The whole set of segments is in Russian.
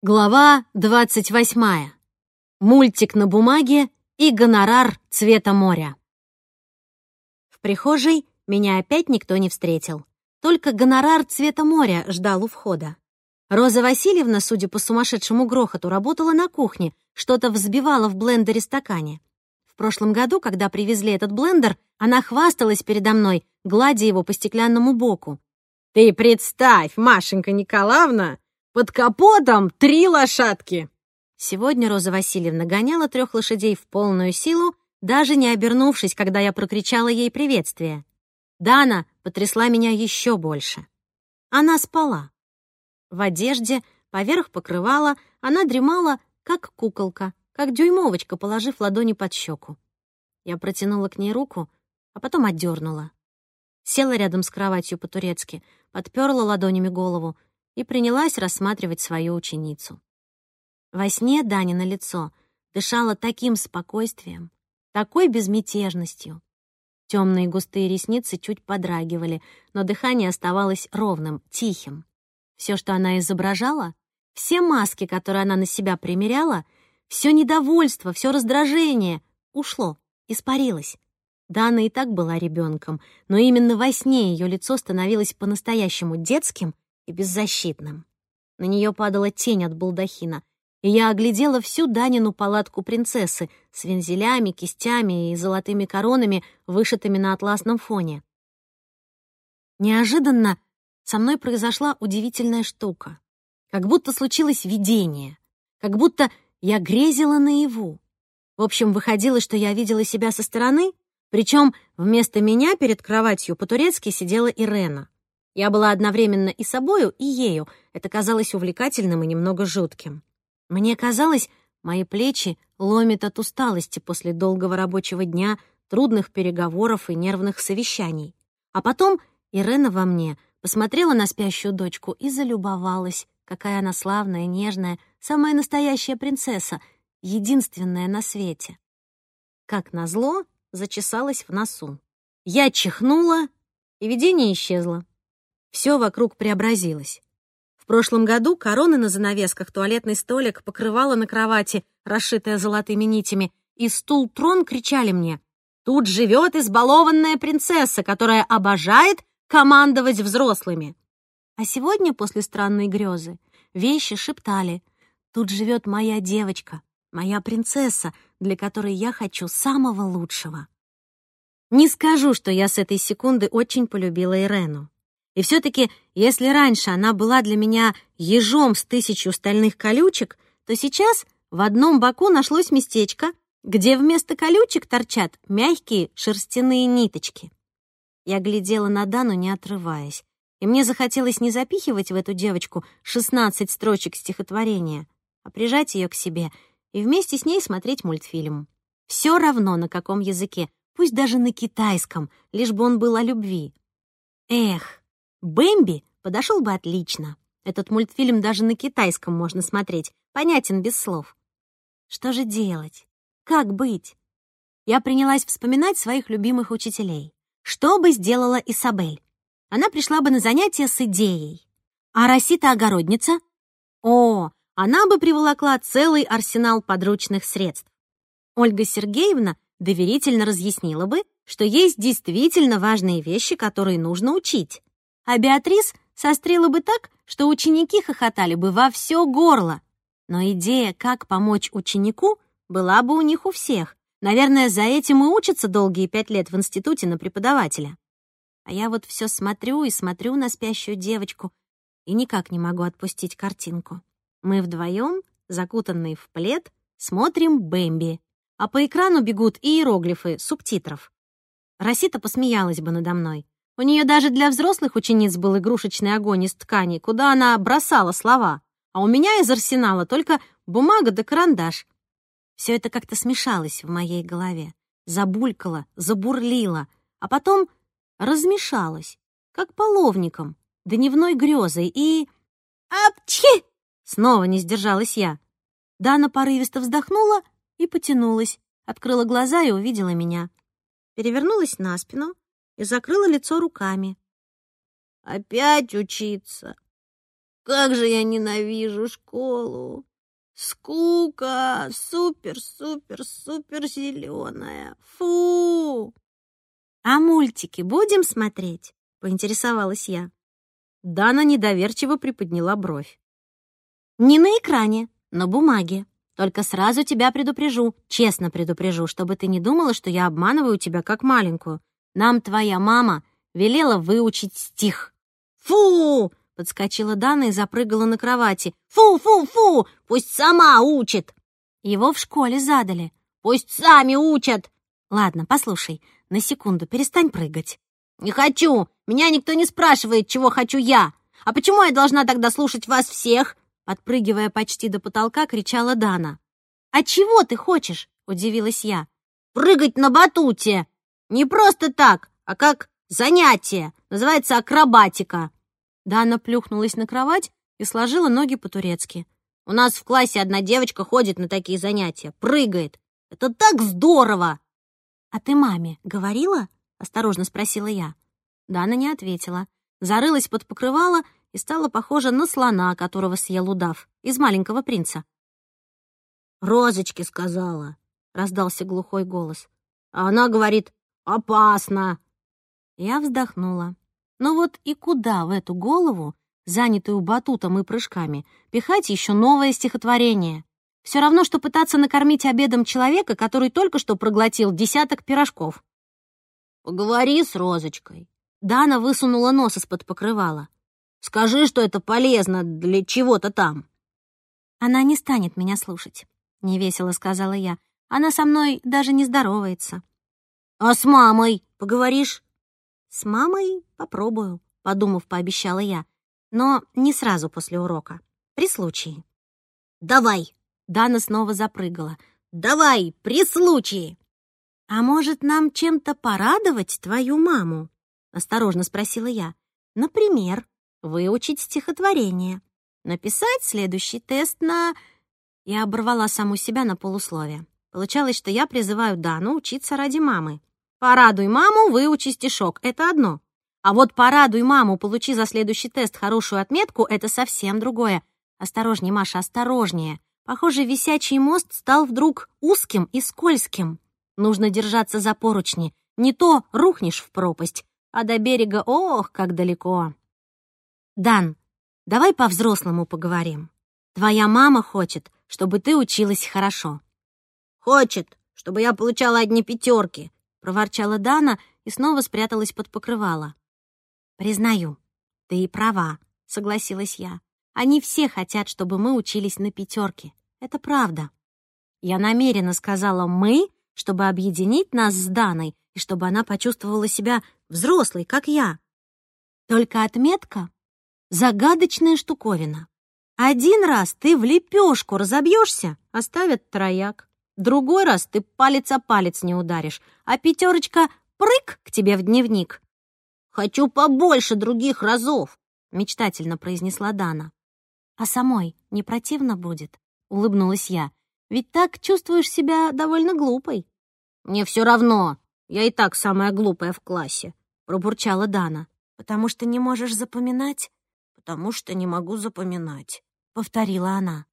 Глава двадцать восьмая. Мультик на бумаге и гонорар цвета моря. В прихожей меня опять никто не встретил. Только гонорар цвета моря ждал у входа. Роза Васильевна, судя по сумасшедшему грохоту, работала на кухне, что-то взбивала в блендере стакане. В прошлом году, когда привезли этот блендер, она хвасталась передо мной, гладя его по стеклянному боку. «Ты представь, Машенька Николаевна, под капотом три лошадки!» Сегодня Роза Васильевна гоняла трех лошадей в полную силу, даже не обернувшись, когда я прокричала ей приветствие. Дана потрясла меня еще больше. Она спала. В одежде, поверх покрывала, она дремала, как куколка, как дюймовочка, положив ладони под щеку. Я протянула к ней руку, а потом отдернула. Села рядом с кроватью по-турецки, подперла ладонями голову, и принялась рассматривать свою ученицу. Во сне Данина лицо дышало таким спокойствием, такой безмятежностью. Темные густые ресницы чуть подрагивали, но дыхание оставалось ровным, тихим. Все, что она изображала, все маски, которые она на себя примеряла, все недовольство, все раздражение ушло, испарилось. Дана и так была ребенком, но именно во сне ее лицо становилось по-настоящему детским и беззащитным. На нее падала тень от балдахина, и я оглядела всю Данину палатку принцессы с вензелями, кистями и золотыми коронами, вышитыми на атласном фоне. Неожиданно со мной произошла удивительная штука. Как будто случилось видение, как будто я грезила наяву. В общем, выходило, что я видела себя со стороны, причем вместо меня перед кроватью по-турецки сидела Ирена. Я была одновременно и собою, и ею. Это казалось увлекательным и немного жутким. Мне казалось, мои плечи ломит от усталости после долгого рабочего дня, трудных переговоров и нервных совещаний. А потом Ирена во мне посмотрела на спящую дочку и залюбовалась, какая она славная, нежная, самая настоящая принцесса, единственная на свете. Как назло, зачесалась в носу. Я чихнула, и видение исчезло. Все вокруг преобразилось. В прошлом году короны на занавесках, туалетный столик, покрывало на кровати, расшитая золотыми нитями, и стул-трон кричали мне «Тут живет избалованная принцесса, которая обожает командовать взрослыми». А сегодня, после странной грезы, вещи шептали «Тут живет моя девочка, моя принцесса, для которой я хочу самого лучшего». Не скажу, что я с этой секунды очень полюбила Ирену. И все-таки, если раньше она была для меня ежом с тысячу стальных колючек, то сейчас в одном боку нашлось местечко, где вместо колючек торчат мягкие шерстяные ниточки. Я глядела на Дану, не отрываясь, и мне захотелось не запихивать в эту девочку 16 строчек стихотворения, а прижать ее к себе и вместе с ней смотреть мультфильм. Все равно на каком языке, пусть даже на китайском, лишь бы он был о любви. Эх, Бэмби подошел бы отлично. Этот мультфильм даже на китайском можно смотреть, понятен без слов. Что же делать? Как быть? Я принялась вспоминать своих любимых учителей. Что бы сделала Исабель? Она пришла бы на занятия с идеей. А Росита-огородница? О, она бы приволокла целый арсенал подручных средств. Ольга Сергеевна доверительно разъяснила бы, что есть действительно важные вещи, которые нужно учить а Беатрис сострила бы так, что ученики хохотали бы во все горло. Но идея, как помочь ученику, была бы у них у всех. Наверное, за этим и учатся долгие пять лет в институте на преподавателя. А я вот все смотрю и смотрю на спящую девочку и никак не могу отпустить картинку. Мы вдвоем, закутанные в плед, смотрим Бэмби, а по экрану бегут иероглифы субтитров. Росита посмеялась бы надо мной. У нее даже для взрослых учениц был игрушечный огонь из ткани, куда она бросала слова, а у меня из арсенала только бумага да карандаш. Все это как-то смешалось в моей голове, забулькало, забурлило, а потом размешалось, как половником, дневной грезой и... «Апчхи!» Снова не сдержалась я. Дана порывисто вздохнула и потянулась, открыла глаза и увидела меня. Перевернулась на спину, и закрыла лицо руками. «Опять учиться? Как же я ненавижу школу! Скука! Супер-супер-супер зеленая! Фу!» «А мультики будем смотреть?» — поинтересовалась я. Дана недоверчиво приподняла бровь. «Не на экране, на бумаге. Только сразу тебя предупрежу, честно предупрежу, чтобы ты не думала, что я обманываю тебя как маленькую. Нам твоя мама велела выучить стих». «Фу!» — подскочила Дана и запрыгала на кровати. «Фу-фу-фу! Пусть сама учит!» Его в школе задали. «Пусть сами учат!» «Ладно, послушай, на секунду перестань прыгать». «Не хочу! Меня никто не спрашивает, чего хочу я! А почему я должна тогда слушать вас всех?» Подпрыгивая почти до потолка, кричала Дана. «А чего ты хочешь?» — удивилась я. «Прыгать на батуте! Не просто так, а как занятие. Называется акробатика». Дана плюхнулась на кровать и сложила ноги по-турецки. «У нас в классе одна девочка ходит на такие занятия, прыгает. Это так здорово!» «А ты маме говорила?» — осторожно спросила я. Дана не ответила. Зарылась под покрывало и стала похожа на слона, которого съел удав, из «Маленького принца». «Розочке сказала», — раздался глухой голос. А она говорит «опасно». Я вздохнула. Ну вот и куда в эту голову, занятую батутом и прыжками, пихать еще новое стихотворение? Все равно, что пытаться накормить обедом человека, который только что проглотил десяток пирожков. «Поговори с Розочкой». Дана высунула нос из-под покрывала. «Скажи, что это полезно для чего-то там». «Она не станет меня слушать», — невесело сказала я. «Она со мной даже не здоровается». «А с мамой поговоришь?» «С мамой попробую», — подумав, пообещала я. «Но не сразу после урока. При случае». «Давай!» Дана снова запрыгала. «Давай, при случае!» «А может, нам чем-то порадовать твою маму?» — осторожно спросила я. «Например, выучить стихотворение, написать следующий тест на...» Я оборвала саму себя на полусловие. Получалось, что я призываю Дану учиться ради мамы. «Порадуй маму, выучи стишок» — это одно. А вот «порадуй маму, получи за следующий тест хорошую отметку» — это совсем другое. Осторожнее, Маша, осторожнее. Похоже, висячий мост стал вдруг узким и скользким. Нужно держаться за поручни. Не то рухнешь в пропасть, а до берега, ох, как далеко. Дан, давай по-взрослому поговорим. Твоя мама хочет, чтобы ты училась хорошо. Хочет, чтобы я получала одни пятерки, проворчала Дана и снова спряталась под покрывало. Признаю, ты и права, согласилась я. Они все хотят, чтобы мы учились на пятерке. Это правда. Я намеренно сказала «мы», чтобы объединить нас с Даной и чтобы она почувствовала себя взрослой, как я. Только отметка — загадочная штуковина. Один раз ты в лепешку разобьешься, оставят трояк. Другой раз ты палец о палец не ударишь, а пятерочка — прыг к тебе в дневник. «Хочу побольше других разов», — мечтательно произнесла Дана. «А самой не противно будет?» — улыбнулась я. «Ведь так чувствуешь себя довольно глупой». «Мне все равно. Я и так самая глупая в классе», — пробурчала Дана. «Потому что не можешь запоминать?» «Потому что не могу запоминать», — повторила она.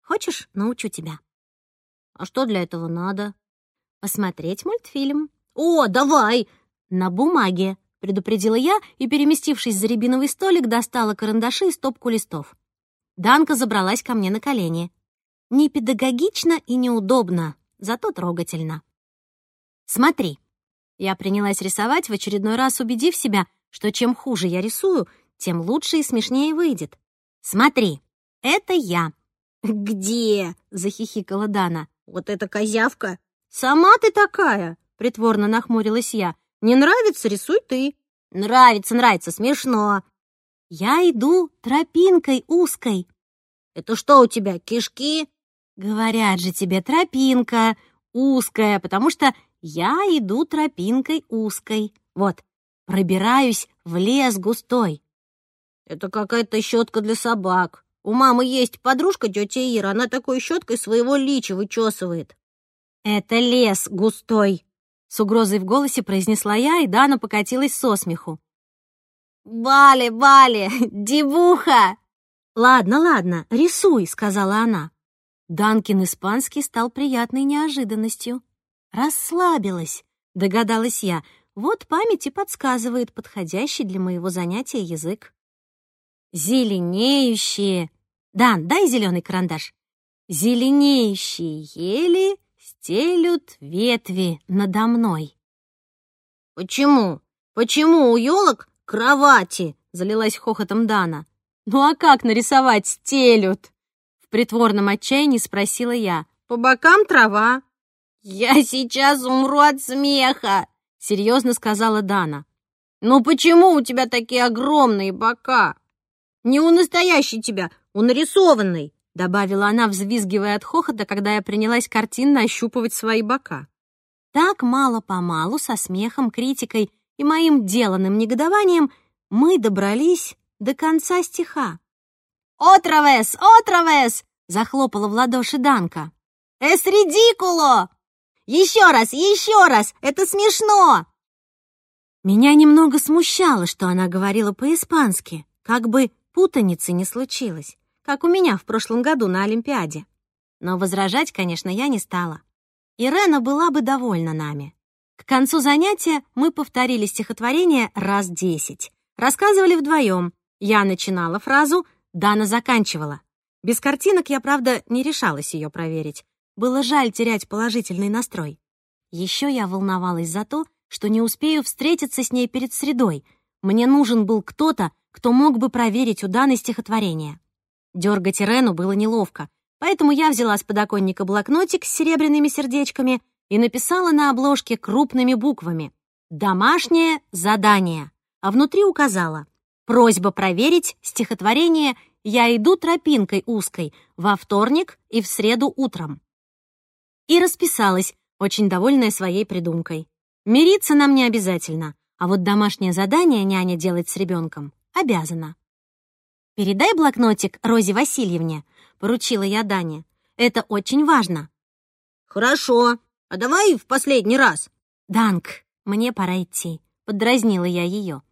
«Хочешь, научу тебя?» «А что для этого надо?» «Посмотреть мультфильм». «О, давай!» «На бумаге», — предупредила я и, переместившись за рябиновый столик, достала карандаши и стопку листов. Данка забралась ко мне на колени. Не педагогично и неудобно, зато трогательно. Смотри. Я принялась рисовать, в очередной раз убедив себя, что чем хуже я рисую, тем лучше и смешнее выйдет. Смотри, это я. «Где?» — захихикала Дана. «Вот эта козявка!» «Сама ты такая!» — притворно нахмурилась я. «Не нравится, рисуй ты!» «Нравится, нравится, смешно!» «Я иду тропинкой узкой». «Это что у тебя, кишки?» Говорят же тебе тропинка узкая, потому что я иду тропинкой узкой. Вот, пробираюсь в лес густой. Это какая-то щетка для собак. У мамы есть подружка тетя Ира, она такой щеткой своего лича вычесывает. Это лес густой. С угрозой в голосе произнесла я, и Дана покатилась со смеху. «Бали, Бали, дебуха!» «Ладно, ладно, рисуй», — сказала она. Данкин испанский стал приятной неожиданностью. «Расслабилась», — догадалась я. «Вот память и подсказывает подходящий для моего занятия язык». «Зеленеющие...» «Дан, дай зеленый карандаш». «Зеленеющие ели стелют ветви надо мной». «Почему? Почему у елок кровати?» — залилась хохотом Дана. «Ну а как нарисовать стелют?» В притворном отчаянии спросила я. «По бокам трава». «Я сейчас умру от смеха», — серьезно сказала Дана. «Ну почему у тебя такие огромные бока? Не у настоящей тебя, у нарисованной», — добавила она, взвизгивая от хохота, когда я принялась картинно ощупывать свои бока. Так мало-помалу, со смехом, критикой и моим деланным негодованием, мы добрались до конца стиха. «Отравес! Отравес!» — захлопала в ладоши Данка. «Эс ridicolo! Еще раз, еще раз! Это смешно!» Меня немного смущало, что она говорила по-испански, как бы путаницы не случилось, как у меня в прошлом году на Олимпиаде. Но возражать, конечно, я не стала. Ирена была бы довольна нами. К концу занятия мы повторили стихотворение раз десять. Рассказывали вдвоем. Я начинала фразу, Дана заканчивала. Без картинок я, правда, не решалась ее проверить. Было жаль терять положительный настрой. Еще я волновалась за то, что не успею встретиться с ней перед средой. Мне нужен был кто-то, кто мог бы проверить у Даны стихотворение. Дергать Ирену было неловко, Поэтому я взяла с подоконника блокнотик с серебряными сердечками и написала на обложке крупными буквами «Домашнее задание», а внутри указала «Просьба проверить стихотворение «Я иду тропинкой узкой» во вторник и в среду утром». И расписалась, очень довольная своей придумкой. Мириться нам не обязательно, а вот домашнее задание няня делать с ребенком обязана. «Передай блокнотик Розе Васильевне», — поручила я Дане. «Это очень важно». «Хорошо. А давай в последний раз». «Данк, мне пора идти», — подразнила я ее.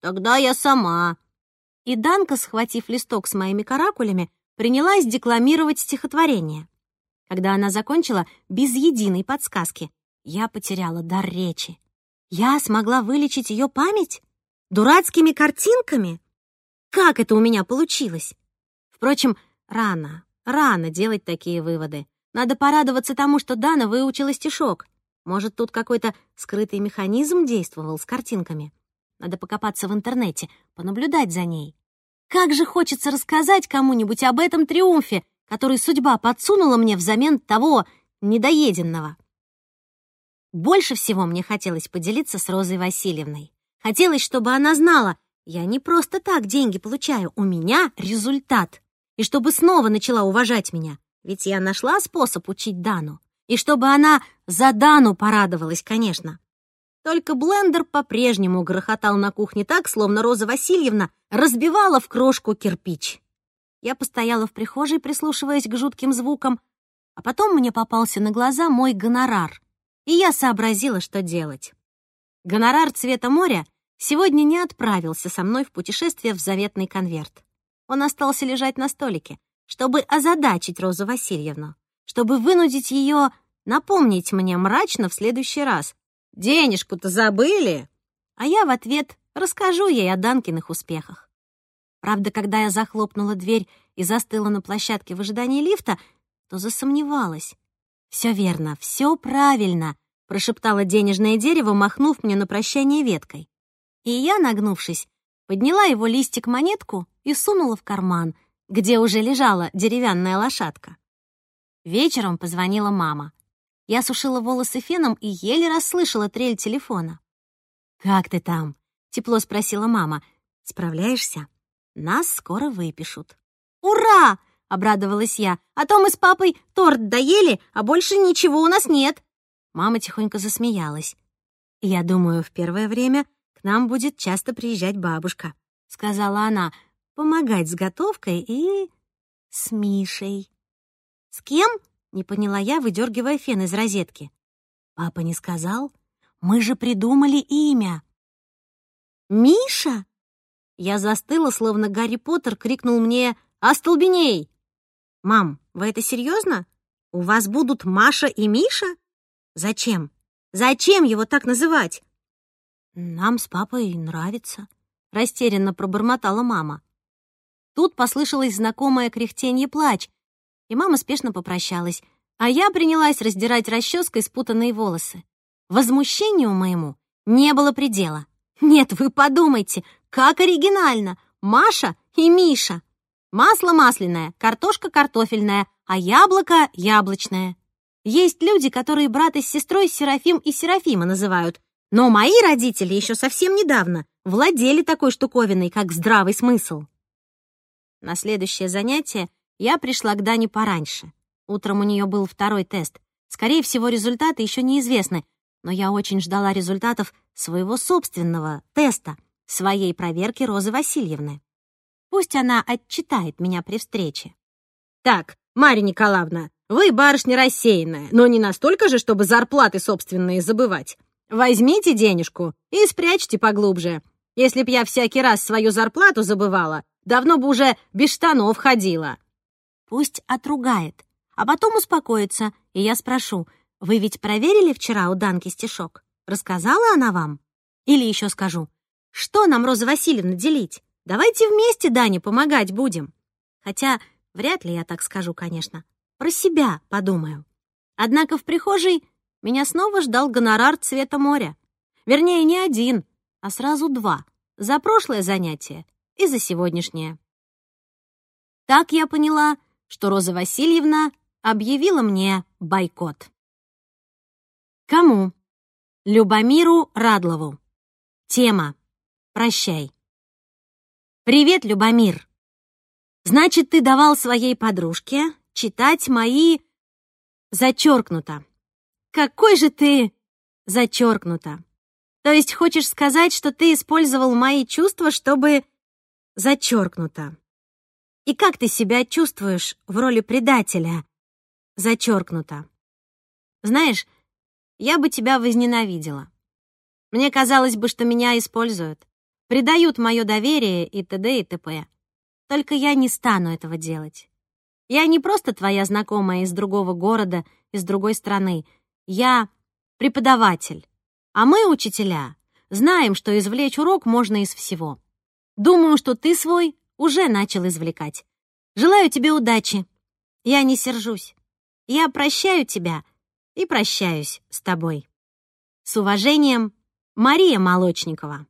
«Тогда я сама». И Данка, схватив листок с моими каракулями, принялась декламировать стихотворение. Когда она закончила, без единой подсказки, я потеряла дар речи. Я смогла вылечить ее память? Дурацкими картинками? Как это у меня получилось? Впрочем, рано, рано делать такие выводы. Надо порадоваться тому, что Дана выучила стишок. Может, тут какой-то скрытый механизм действовал с картинками. Надо покопаться в интернете, понаблюдать за ней. Как же хочется рассказать кому-нибудь об этом триумфе, который судьба подсунула мне взамен того недоеденного. Больше всего мне хотелось поделиться с Розой Васильевной. Хотелось, чтобы она знала, я не просто так деньги получаю, у меня результат. И чтобы снова начала уважать меня, ведь я нашла способ учить Дану. И чтобы она за Дану порадовалась, конечно. Только блендер по-прежнему грохотал на кухне так, словно Роза Васильевна разбивала в крошку кирпич. Я постояла в прихожей, прислушиваясь к жутким звукам, а потом мне попался на глаза мой гонорар, и я сообразила, что делать. Гонорар цвета моря сегодня не отправился со мной в путешествие в заветный конверт. Он остался лежать на столике, чтобы озадачить Розу Васильевну, чтобы вынудить ее напомнить мне мрачно в следующий раз. «Денежку-то забыли?» А я в ответ расскажу ей о Данкиных успехах. Правда, когда я захлопнула дверь и застыла на площадке в ожидании лифта, то засомневалась. «Все верно, все правильно», — прошептало денежное дерево, махнув мне на прощание веткой. И я, нагнувшись, подняла его листик-монетку и сунула в карман, где уже лежала деревянная лошадка. Вечером позвонила мама. Я сушила волосы феном и еле расслышала трель телефона. «Как ты там?» — тепло спросила мама. «Справляешься? Нас скоро выпишут». «Ура!» — обрадовалась я. «А то мы с папой торт доели, а больше ничего у нас нет». Мама тихонько засмеялась. «Я думаю, в первое время к нам будет часто приезжать бабушка», — сказала она, «помогать с готовкой и... с Мишей». «С кем?» — не поняла я, выдергивая фен из розетки. «Папа не сказал? Мы же придумали имя». «Миша?» Я застыла, словно Гарри Поттер крикнул мне Остолбеней!» «Мам, вы это серьезно? У вас будут Маша и Миша? Зачем? Зачем его так называть?» «Нам с папой нравится», — растерянно пробормотала мама. Тут послышалось знакомое кряхтенье плач, и мама спешно попрощалась, а я принялась раздирать расческой спутанные волосы. Возмущению моему не было предела. Нет, вы подумайте, как оригинально! Маша и Миша. Масло масляное, картошка картофельная, а яблоко яблочное. Есть люди, которые брата с сестрой Серафим и Серафима называют, но мои родители еще совсем недавно владели такой штуковиной, как здравый смысл. На следующее занятие я пришла к Дане пораньше. Утром у нее был второй тест. Скорее всего, результаты еще неизвестны, но я очень ждала результатов своего собственного теста, своей проверки Розы Васильевны. Пусть она отчитает меня при встрече. «Так, Марья Николаевна, вы барышня рассеянная, но не настолько же, чтобы зарплаты собственные забывать. Возьмите денежку и спрячьте поглубже. Если б я всякий раз свою зарплату забывала, давно бы уже без штанов ходила». Пусть отругает, а потом успокоится, и я спрошу, «Вы ведь проверили вчера у Данки стишок? Рассказала она вам?» Или еще скажу, «Что нам, Роза Васильевна, делить? Давайте вместе Дане помогать будем». Хотя вряд ли я так скажу, конечно. Про себя подумаю. Однако в прихожей меня снова ждал гонорар цвета моря. Вернее, не один, а сразу два. За прошлое занятие и за сегодняшнее. Так я поняла, что Роза Васильевна объявила мне бойкот. Кому? Любомиру Радлову. Тема «Прощай». «Привет, Любомир. Значит, ты давал своей подружке читать мои... Зачеркнуто. Какой же ты... Зачеркнуто. То есть хочешь сказать, что ты использовал мои чувства, чтобы... Зачеркнуто. И как ты себя чувствуешь в роли предателя? Зачеркнуто. Знаешь, я бы тебя возненавидела. Мне казалось бы, что меня используют, предают мое доверие и т.д. и т.п. Только я не стану этого делать. Я не просто твоя знакомая из другого города, из другой страны. Я преподаватель. А мы, учителя, знаем, что извлечь урок можно из всего. Думаю, что ты свой уже начал извлекать. Желаю тебе удачи. Я не сержусь. Я прощаю тебя и прощаюсь с тобой. С уважением, Мария Молочникова.